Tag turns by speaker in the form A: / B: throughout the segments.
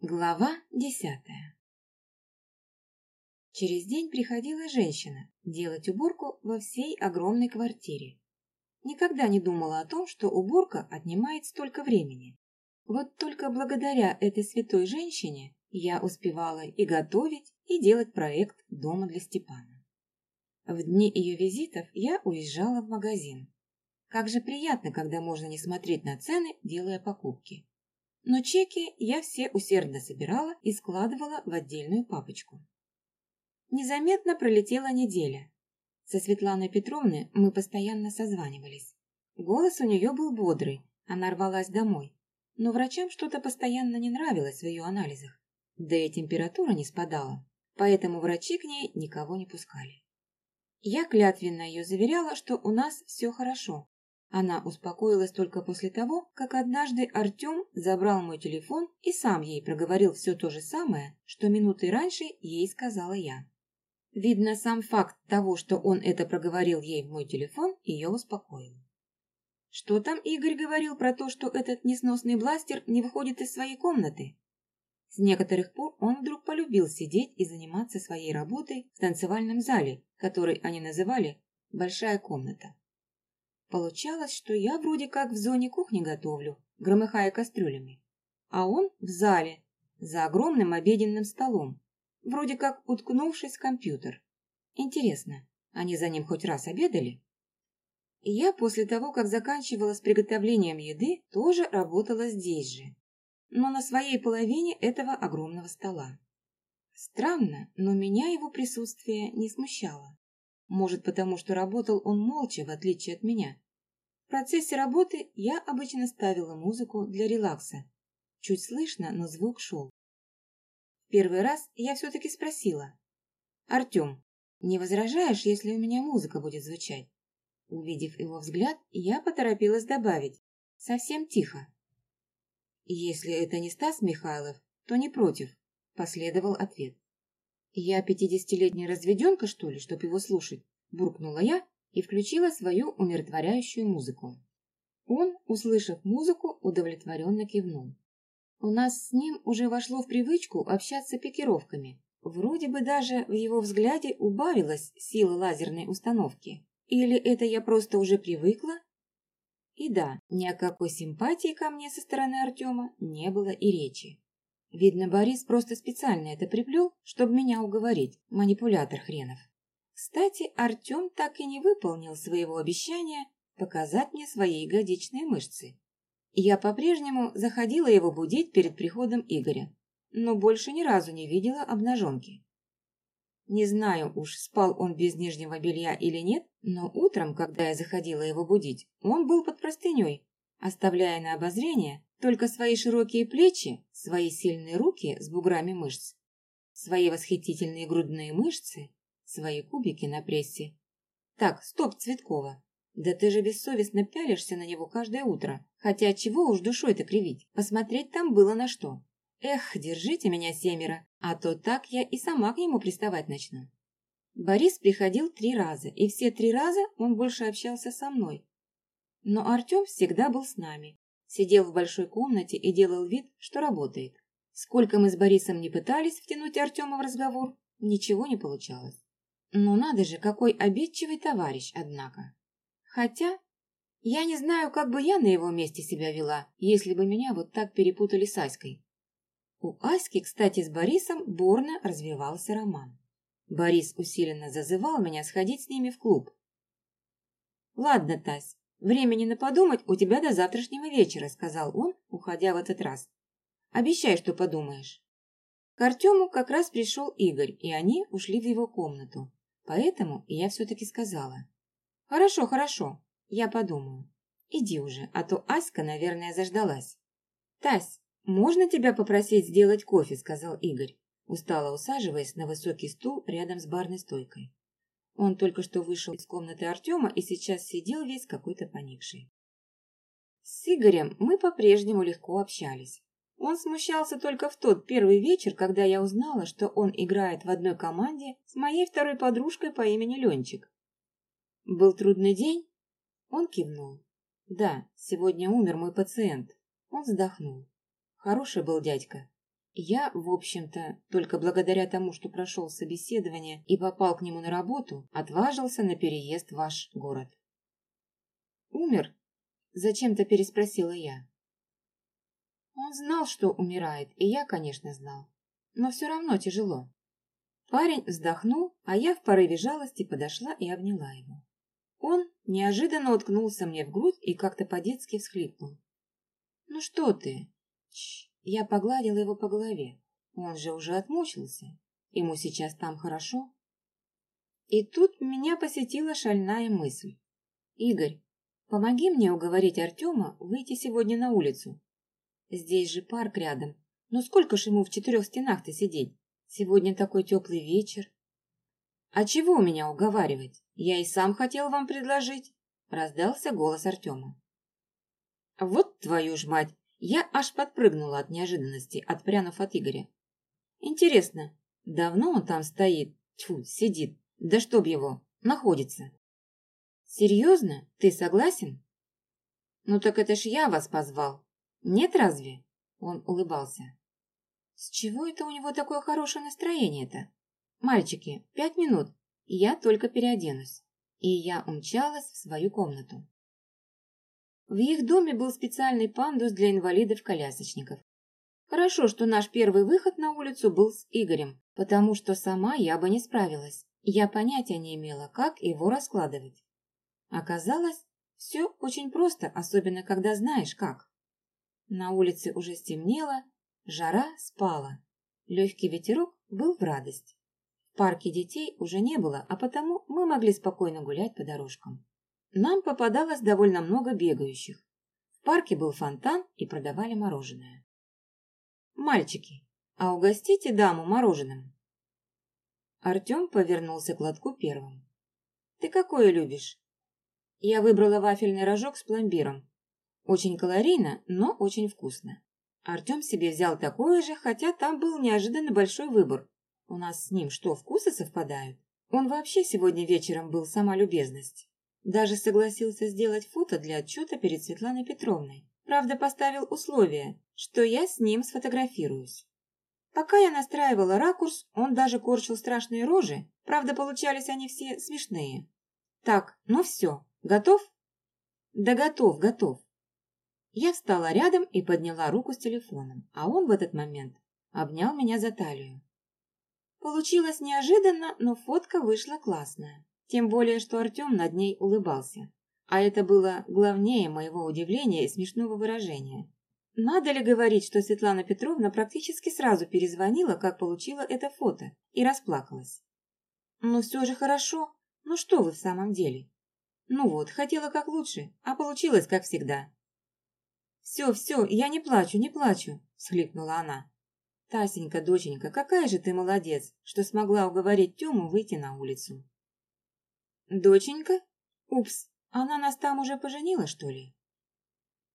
A: Глава десятая Через день приходила женщина делать уборку во всей огромной квартире. Никогда не думала о том, что уборка отнимает столько времени. Вот только благодаря этой святой женщине я успевала и готовить, и делать проект дома для Степана. В дни ее визитов я уезжала в магазин. Как же приятно, когда можно не смотреть на цены, делая покупки но чеки я все усердно собирала и складывала в отдельную папочку. Незаметно пролетела неделя. Со Светланой Петровной мы постоянно созванивались. Голос у нее был бодрый, она рвалась домой. Но врачам что-то постоянно не нравилось в ее анализах. Да и температура не спадала, поэтому врачи к ней никого не пускали. Я клятвенно ее заверяла, что у нас все хорошо, она успокоилась только после того, как однажды Артем забрал мой телефон и сам ей проговорил все то же самое, что минуты раньше ей сказала я. Видно, сам факт того, что он это проговорил ей в мой телефон, ее успокоил. Что там Игорь говорил про то, что этот несносный бластер не выходит из своей комнаты? С некоторых пор он вдруг полюбил сидеть и заниматься своей работой в танцевальном зале, который они называли «большая комната». Получалось, что я вроде как в зоне кухни готовлю, громыхая кастрюлями, а он в зале, за огромным обеденным столом, вроде как уткнувшись в компьютер. Интересно, они за ним хоть раз обедали? я после того, как заканчивала с приготовлением еды, тоже работала здесь же, но на своей половине этого огромного стола. Странно, но меня его присутствие не смущало. Может, потому что работал он молча, в отличие от меня. В процессе работы я обычно ставила музыку для релакса. Чуть слышно, но звук шел. В первый раз я все-таки спросила. «Артем, не возражаешь, если у меня музыка будет звучать?» Увидев его взгляд, я поторопилась добавить. Совсем тихо. «Если это не Стас Михайлов, то не против», – последовал ответ. «Я пятидесятилетняя разведенка, что ли, чтоб его слушать?» – буркнула я и включила свою умиротворяющую музыку. Он, услышав музыку, удовлетворенно кивнул. У нас с ним уже вошло в привычку общаться пикировками. Вроде бы даже в его взгляде убавилась сила лазерной установки. Или это я просто уже привыкла? И да, ни о какой симпатии ко мне со стороны Артема не было и речи. Видно, Борис просто специально это приплел, чтобы меня уговорить, манипулятор хренов. Кстати, Артем так и не выполнил своего обещания показать мне свои ягодичные мышцы. Я по-прежнему заходила его будить перед приходом Игоря, но больше ни разу не видела обнаженки. Не знаю уж, спал он без нижнего белья или нет, но утром, когда я заходила его будить, он был под простыней, оставляя на обозрение только свои широкие плечи, свои сильные руки с буграми мышц, свои восхитительные грудные мышцы, свои кубики на прессе. Так, стоп, Цветкова. Да ты же бессовестно пялишься на него каждое утро. Хотя чего уж душой-то кривить. Посмотреть там было на что. Эх, держите меня семеро, а то так я и сама к нему приставать начну. Борис приходил три раза, и все три раза он больше общался со мной. Но Артем всегда был с нами, Сидел в большой комнате и делал вид, что работает. Сколько мы с Борисом не пытались втянуть Артема в разговор, ничего не получалось. Ну надо же, какой обидчивый товарищ, однако. Хотя, я не знаю, как бы я на его месте себя вела, если бы меня вот так перепутали с Аськой. У Аськи, кстати, с Борисом бурно развивался роман. Борис усиленно зазывал меня сходить с ними в клуб. «Ладно, Тась, «Времени на подумать у тебя до завтрашнего вечера», — сказал он, уходя в этот раз. «Обещай, что подумаешь». К Артему как раз пришел Игорь, и они ушли в его комнату. Поэтому я все-таки сказала. «Хорошо, хорошо, я подумаю. Иди уже, а то Аська, наверное, заждалась». «Тась, можно тебя попросить сделать кофе?» — сказал Игорь, устало усаживаясь на высокий стул рядом с барной стойкой. Он только что вышел из комнаты Артема и сейчас сидел весь какой-то поникший. С Игорем мы по-прежнему легко общались. Он смущался только в тот первый вечер, когда я узнала, что он играет в одной команде с моей второй подружкой по имени Ленчик. Был трудный день? Он кивнул. Да, сегодня умер мой пациент. Он вздохнул. Хороший был дядька. Я, в общем-то, только благодаря тому, что прошел собеседование и попал к нему на работу, отважился на переезд в ваш город. «Умер?» – зачем-то переспросила я. Он знал, что умирает, и я, конечно, знал. Но все равно тяжело. Парень вздохнул, а я в порыве жалости подошла и обняла его. Он неожиданно уткнулся мне в грудь и как-то по-детски всхлипнул. «Ну что ты?» Ч я погладила его по голове. Он же уже отмучился. Ему сейчас там хорошо. И тут меня посетила шальная мысль. «Игорь, помоги мне уговорить Артема выйти сегодня на улицу. Здесь же парк рядом. Но сколько ж ему в четырех стенах-то сидеть? Сегодня такой теплый вечер». «А чего меня уговаривать? Я и сам хотел вам предложить», — раздался голос Артема. «Вот твою ж мать! Я аж подпрыгнула от неожиданности, отпрянув от Игоря. Интересно, давно он там стоит? Тьфу, сидит. Да чтоб его, находится. Серьезно? Ты согласен? Ну так это ж я вас позвал. Нет разве? Он улыбался. С чего это у него такое хорошее настроение-то? Мальчики, пять минут, и я только переоденусь. И я умчалась в свою комнату. В их доме был специальный пандус для инвалидов-колясочников. Хорошо, что наш первый выход на улицу был с Игорем, потому что сама я бы не справилась. Я понятия не имела, как его раскладывать. Оказалось, все очень просто, особенно когда знаешь как. На улице уже стемнело, жара спала. Легкий ветерок был в радость. В парке детей уже не было, а потому мы могли спокойно гулять по дорожкам. Нам попадалось довольно много бегающих. В парке был фонтан и продавали мороженое. «Мальчики, а угостите даму мороженым?» Артем повернулся к лотку первым. «Ты какое любишь?» Я выбрала вафельный рожок с пломбиром. Очень калорийно, но очень вкусно. Артем себе взял такое же, хотя там был неожиданно большой выбор. У нас с ним что, вкусы совпадают? Он вообще сегодня вечером был сама любезность. Даже согласился сделать фото для отчета перед Светланой Петровной. Правда, поставил условие, что я с ним сфотографируюсь. Пока я настраивала ракурс, он даже корчил страшные рожи, правда, получались они все смешные. Так, ну все, готов? Да готов, готов. Я встала рядом и подняла руку с телефоном, а он в этот момент обнял меня за талию. Получилось неожиданно, но фотка вышла классная. Тем более, что Артем над ней улыбался. А это было главнее моего удивления и смешного выражения. Надо ли говорить, что Светлана Петровна практически сразу перезвонила, как получила это фото, и расплакалась. «Ну все же хорошо. Ну что вы в самом деле?» «Ну вот, хотела как лучше, а получилось как всегда». «Все, все, я не плачу, не плачу», – всхлипнула она. «Тасенька, доченька, какая же ты молодец, что смогла уговорить Тему выйти на улицу». «Доченька? Упс, она нас там уже поженила, что ли?»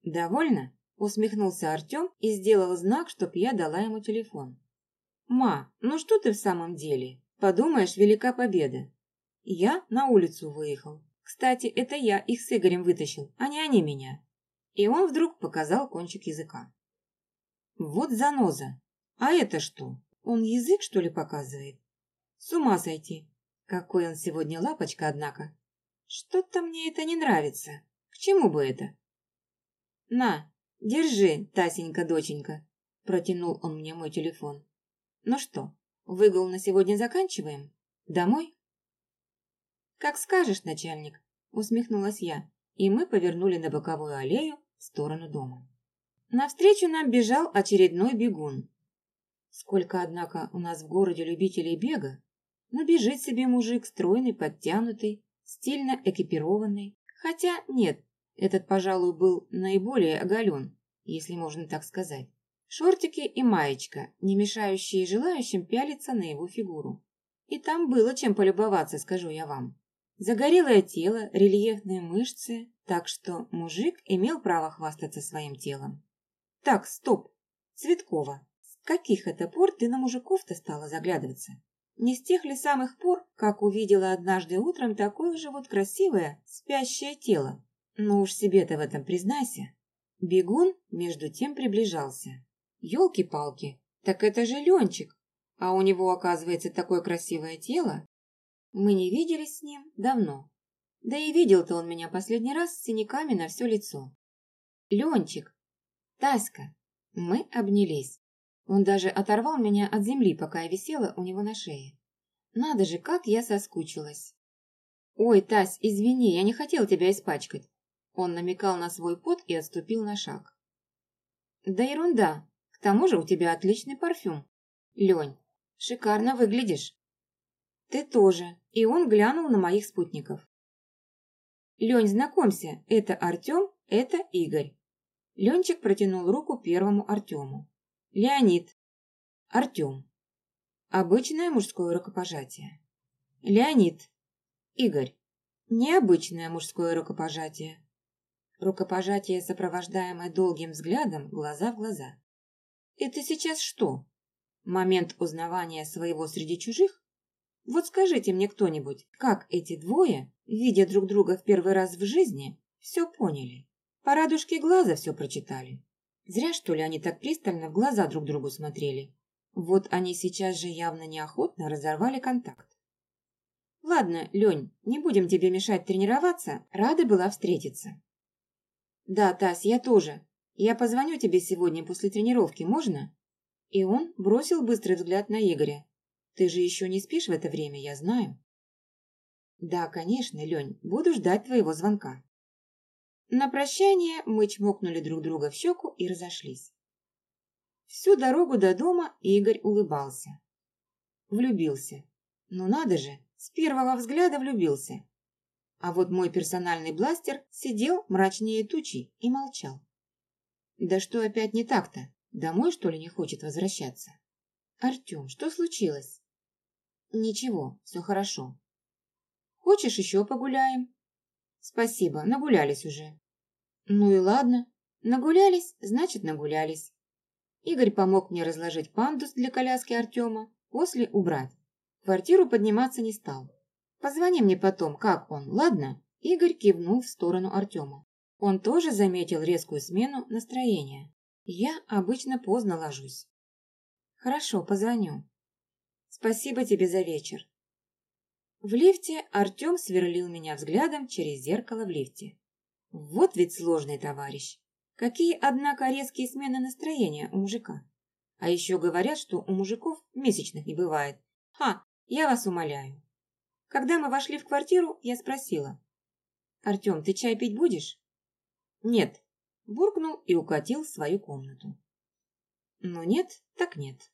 A: «Довольно?» – усмехнулся Артем и сделал знак, чтоб я дала ему телефон. «Ма, ну что ты в самом деле? Подумаешь, велика победа. Я на улицу выехал. Кстати, это я их с Игорем вытащил, а не они меня». И он вдруг показал кончик языка. «Вот заноза! А это что? Он язык, что ли, показывает? С ума сойти! Какой он сегодня лапочка, однако. Что-то мне это не нравится. К чему бы это? На, держи, Тасенька-доченька. Протянул он мне мой телефон. Ну что, выгул на сегодня заканчиваем? Домой? Как скажешь, начальник, усмехнулась я, и мы повернули на боковую аллею в сторону дома. Навстречу нам бежал очередной бегун. Сколько, однако, у нас в городе любителей бега, но бежит себе мужик стройный, подтянутый, стильно экипированный. Хотя нет, этот, пожалуй, был наиболее оголен, если можно так сказать. Шортики и маечка, не мешающие желающим пялиться на его фигуру. И там было чем полюбоваться, скажу я вам. Загорелое тело, рельефные мышцы, так что мужик имел право хвастаться своим телом. Так, стоп, Цветкова, с каких это пор ты на мужиков-то стала заглядываться? Не с тех ли самых пор, как увидела однажды утром такое же вот красивое, спящее тело? Ну уж себе-то в этом признайся. Бегун между тем приближался. Ёлки-палки, Так это же Ленчик, а у него, оказывается, такое красивое тело. Мы не виделись с ним давно. Да и видел-то он меня последний раз с синяками на все лицо. Ленчик, Таська, мы обнялись. Он даже оторвал меня от земли, пока я висела у него на шее. Надо же, как я соскучилась. «Ой, Тась, извини, я не хотел тебя испачкать». Он намекал на свой пот и отступил на шаг. «Да ерунда. К тому же у тебя отличный парфюм. Лень, шикарно выглядишь». «Ты тоже». И он глянул на моих спутников. «Лень, знакомься, это Артем, это Игорь». Ленчик протянул руку первому Артему. «Леонид». «Артем». Обычное мужское рукопожатие. «Леонид». «Игорь». Необычное мужское рукопожатие. Рукопожатие, сопровождаемое долгим взглядом, глаза в глаза. «Это сейчас что? Момент узнавания своего среди чужих? Вот скажите мне кто-нибудь, как эти двое, видя друг друга в первый раз в жизни, все поняли? По радужке глаза все прочитали. Зря, что ли, они так пристально в глаза друг другу смотрели. Вот они сейчас же явно неохотно разорвали контакт. Ладно, Лень, не будем тебе мешать тренироваться, рада была встретиться. Да, Тась, я тоже. Я позвоню тебе сегодня после тренировки, можно? И он бросил быстрый взгляд на Игоря. Ты же еще не спишь в это время, я знаю. Да, конечно, Лень, буду ждать твоего звонка. На прощание мы чмокнули друг друга в щеку и разошлись. Всю дорогу до дома Игорь улыбался. Влюбился. Ну надо же, с первого взгляда влюбился. А вот мой персональный бластер сидел мрачнее тучи и молчал. Да что опять не так-то? Домой, что ли, не хочет возвращаться? Артем, что случилось? Ничего, все хорошо. Хочешь, еще погуляем? Спасибо, нагулялись уже. Ну и ладно. Нагулялись, значит, нагулялись. Игорь помог мне разложить пандус для коляски Артема, после убрать. В квартиру подниматься не стал. Позвони мне потом, как он, ладно? Игорь кивнул в сторону Артема. Он тоже заметил резкую смену настроения. Я обычно поздно ложусь. Хорошо, позвоню. Спасибо тебе за вечер. В лифте Артем сверлил меня взглядом через зеркало в лифте. Вот ведь сложный товарищ. Какие, однако, резкие смены настроения у мужика. А еще говорят, что у мужиков месячных не бывает. Ха, я вас умоляю. Когда мы вошли в квартиру, я спросила. «Артем, ты чай пить будешь?» «Нет», буркнул и укатил в свою комнату. «Ну нет, так нет».